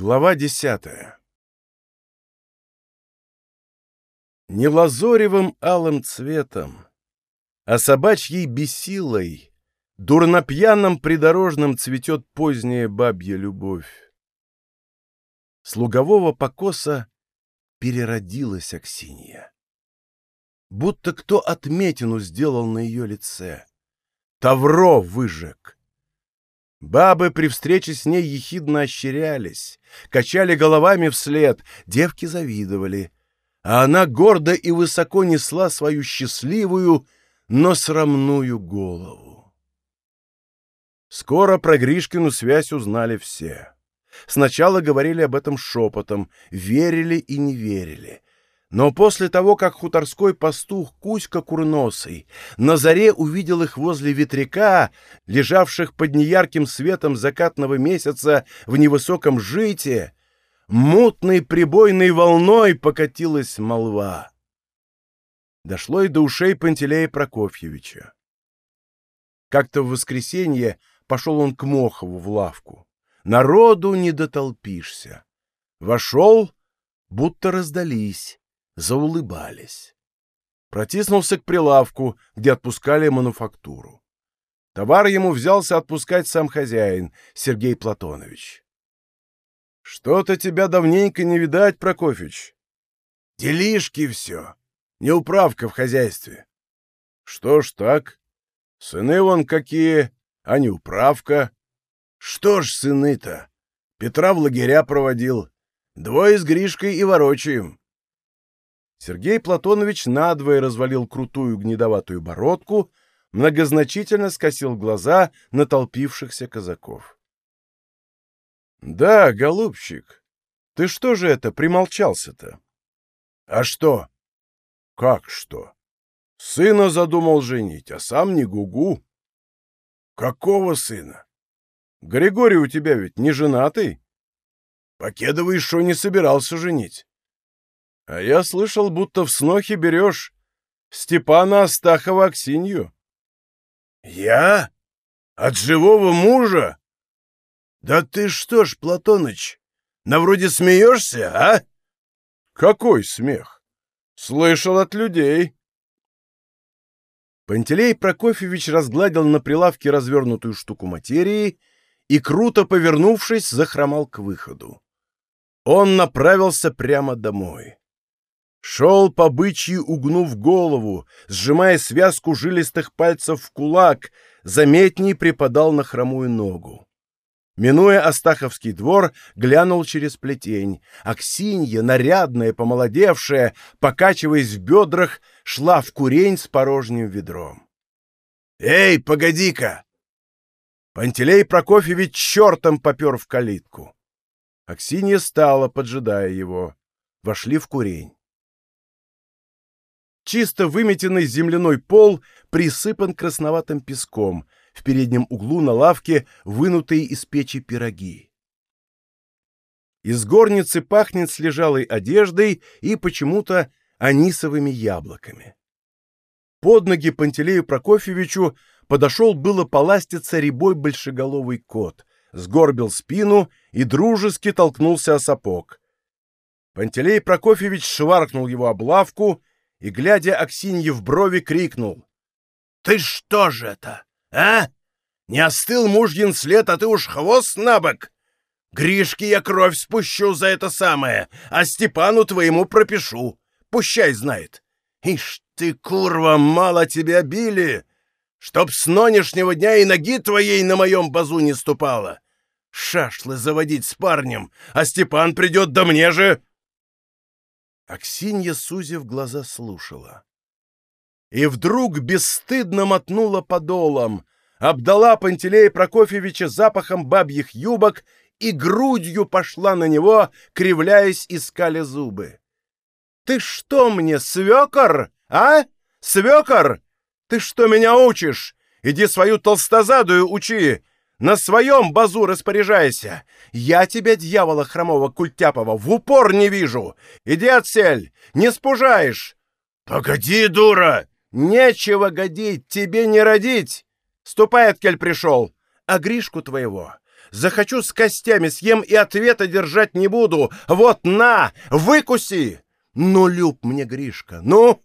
Глава десятая Не лазоревым алым цветом, а собачьей бесилой, дурнопьяным придорожным цветет поздняя бабья любовь. С лугового покоса переродилась Аксинья. Будто кто отметину сделал на ее лице. Тавро выжег. Бабы при встрече с ней ехидно ощерялись, качали головами вслед, девки завидовали. А она гордо и высоко несла свою счастливую, но срамную голову. Скоро про Гришкину связь узнали все. Сначала говорили об этом шепотом, верили и не верили. Но после того, как хуторской пастух Кузька Курносый на заре увидел их возле ветряка, лежавших под неярким светом закатного месяца в невысоком жите, мутной прибойной волной покатилась молва. Дошло и до ушей Пантелея Прокофьевича. Как-то в воскресенье пошел он к Мохову в лавку. Народу не дотолпишься. Вошел, будто раздались заулыбались. Протиснулся к прилавку, где отпускали мануфактуру. Товар ему взялся отпускать сам хозяин, Сергей Платонович. — Что-то тебя давненько не видать, Прокофьевич. — Делишки все. Неуправка в хозяйстве. — Что ж так? Сыны вон какие, а не управка. — Что ж сыны-то? Петра в лагеря проводил. Двое с Гришкой и ворочаем. Сергей Платонович надвое развалил крутую гнедоватую бородку, многозначительно скосил глаза на толпившихся казаков. — Да, голубчик, ты что же это примолчался-то? — А что? — Как что? Сына задумал женить, а сам не гугу. — Какого сына? — Григорий у тебя ведь не женатый? — Покедовый что не собирался женить. А я слышал, будто в снохе берешь Степана Астахова Аксинью. Я? От живого мужа? Да ты что ж, Платоныч, на вроде смеешься, а? Какой смех? Слышал от людей. Пантелей Прокофьевич разгладил на прилавке развернутую штуку материи и, круто повернувшись, захромал к выходу. Он направился прямо домой. Шел по бычьи, угнув голову, сжимая связку жилистых пальцев в кулак, заметней припадал на хромую ногу. Минуя Астаховский двор, глянул через плетень. Аксинья, нарядная, помолодевшая, покачиваясь в бедрах, шла в курень с порожним ведром. «Эй, погоди-ка!» Пантелей Прокофьевич чертом попер в калитку. Аксинья стала, поджидая его. Вошли в курень. Чисто выметенный земляной пол присыпан красноватым песком, в переднем углу на лавке вынутые из печи пироги. Из горницы пахнет слежалой одеждой и почему-то анисовыми яблоками. Под ноги Пантелею Прокофьевичу подошел было поластиться рябой большеголовый кот, сгорбил спину и дружески толкнулся о сапог. Пантелей Прокофьевич шваркнул его об лавку и, глядя Аксинье в брови, крикнул. — Ты что же это, а? Не остыл мужьин след, а ты уж хвост на бок? Гришке я кровь спущу за это самое, а Степану твоему пропишу. Пущай знает. Ишь ты, курва, мало тебя били, чтоб с нынешнего дня и ноги твоей на моем базу не ступала. Шашлы заводить с парнем, а Степан придет, да мне же... Аксинья, сузив глаза, слушала. И вдруг бесстыдно мотнула подолом, обдала Пантелея Прокофьевича запахом бабьих юбок и грудью пошла на него, кривляясь и скаля зубы. — Ты что мне, свекор, а? Свекор? Ты что меня учишь? Иди свою толстозадую учи, на своем базу распоряжайся. Я тебя, дьявола хромого Культяпова, в упор не вижу. Иди отсель, не спужаешь. Погоди, дура! Нечего годить, тебе не родить. Ступай, откель пришел. А Гришку твоего Захочу с костями съем и ответа держать не буду. Вот на, выкуси! Ну, люб мне, Гришка, ну,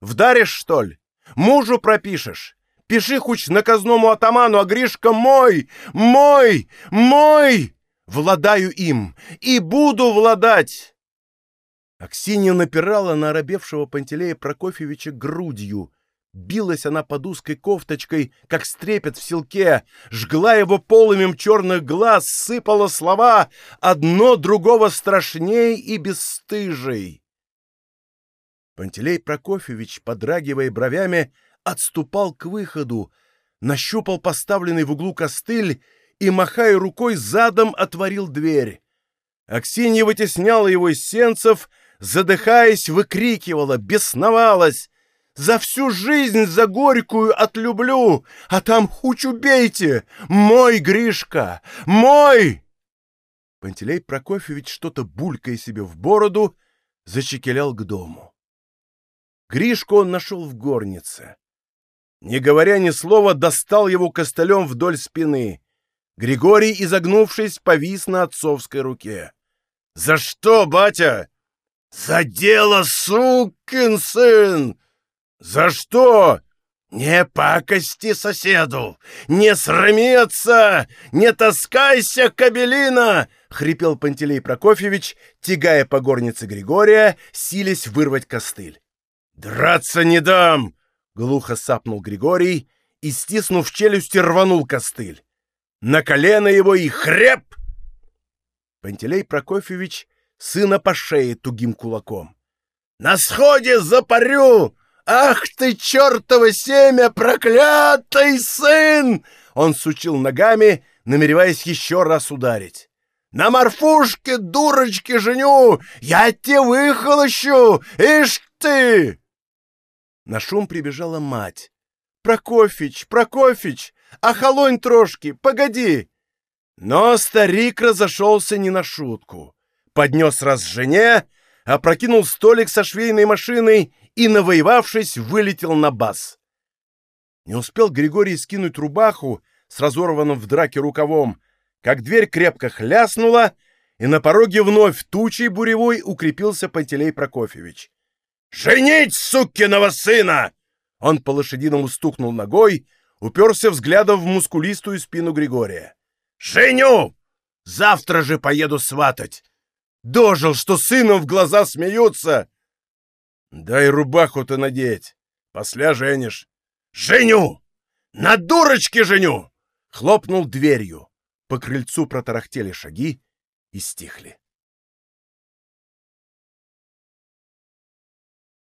вдаришь, что ли? Мужу пропишешь? Пиши хоть наказному атаману, а Гришка мой, мой, мой! Владаю им и буду владать!» Аксинья напирала на оробевшего Пантелея Прокофьевича грудью. Билась она под узкой кофточкой, как стрепет в селке, жгла его полымем черных глаз, сыпала слова, одно другого страшней и бесстыжей. Пантелей Прокофьевич, подрагивая бровями, отступал к выходу, нащупал поставленный в углу костыль и, махая рукой, задом отворил дверь. Аксинья вытесняла его из сенцев, задыхаясь, выкрикивала, бесновалась. «За всю жизнь за горькую отлюблю, а там хуч убейте! Мой Гришка! Мой!» Пантелей Прокофьевич, что-то булькая себе в бороду, зачекелял к дому. Гришку он нашел в горнице. Не говоря ни слова, достал его костылем вдоль спины. Григорий, изогнувшись, повис на отцовской руке. «За что, батя?» «За дело, сукин сын!» «За что?» «Не пакости соседу! Не срамиться! Не таскайся, кабелина!» — хрипел Пантелей Прокофьевич, тягая по горнице Григория, силясь вырвать костыль. «Драться не дам!» — глухо сапнул Григорий и, стиснув челюсти, рванул костыль. На колено его и хреп! Пантелей Прокофьевич сына по шее тугим кулаком. «На сходе запарю! Ах ты, чертово семя, проклятый сын!» Он сучил ногами, намереваясь еще раз ударить. «На морфушке, дурочки, женю! Я тебе выхолощу! Ишь ты!» На шум прибежала мать. «Прокофич, Прокофич, охолонь трошки, погоди!» Но старик разошелся не на шутку поднес раз жене, опрокинул столик со швейной машиной и, навоевавшись, вылетел на бас. Не успел Григорий скинуть рубаху с разорванным в драке рукавом, как дверь крепко хляснула, и на пороге вновь тучей буревой укрепился Пантелей Прокофьевич. «Женить, сукиного сына!» Он по-лошадиному стукнул ногой, уперся взглядом в мускулистую спину Григория. «Женю! Завтра же поеду сватать! Дожил, что сыном в глаза смеются. Дай рубаху-то надеть, после женишь. Женю! На дурочке женю! Хлопнул дверью. По крыльцу протарахтели шаги и стихли.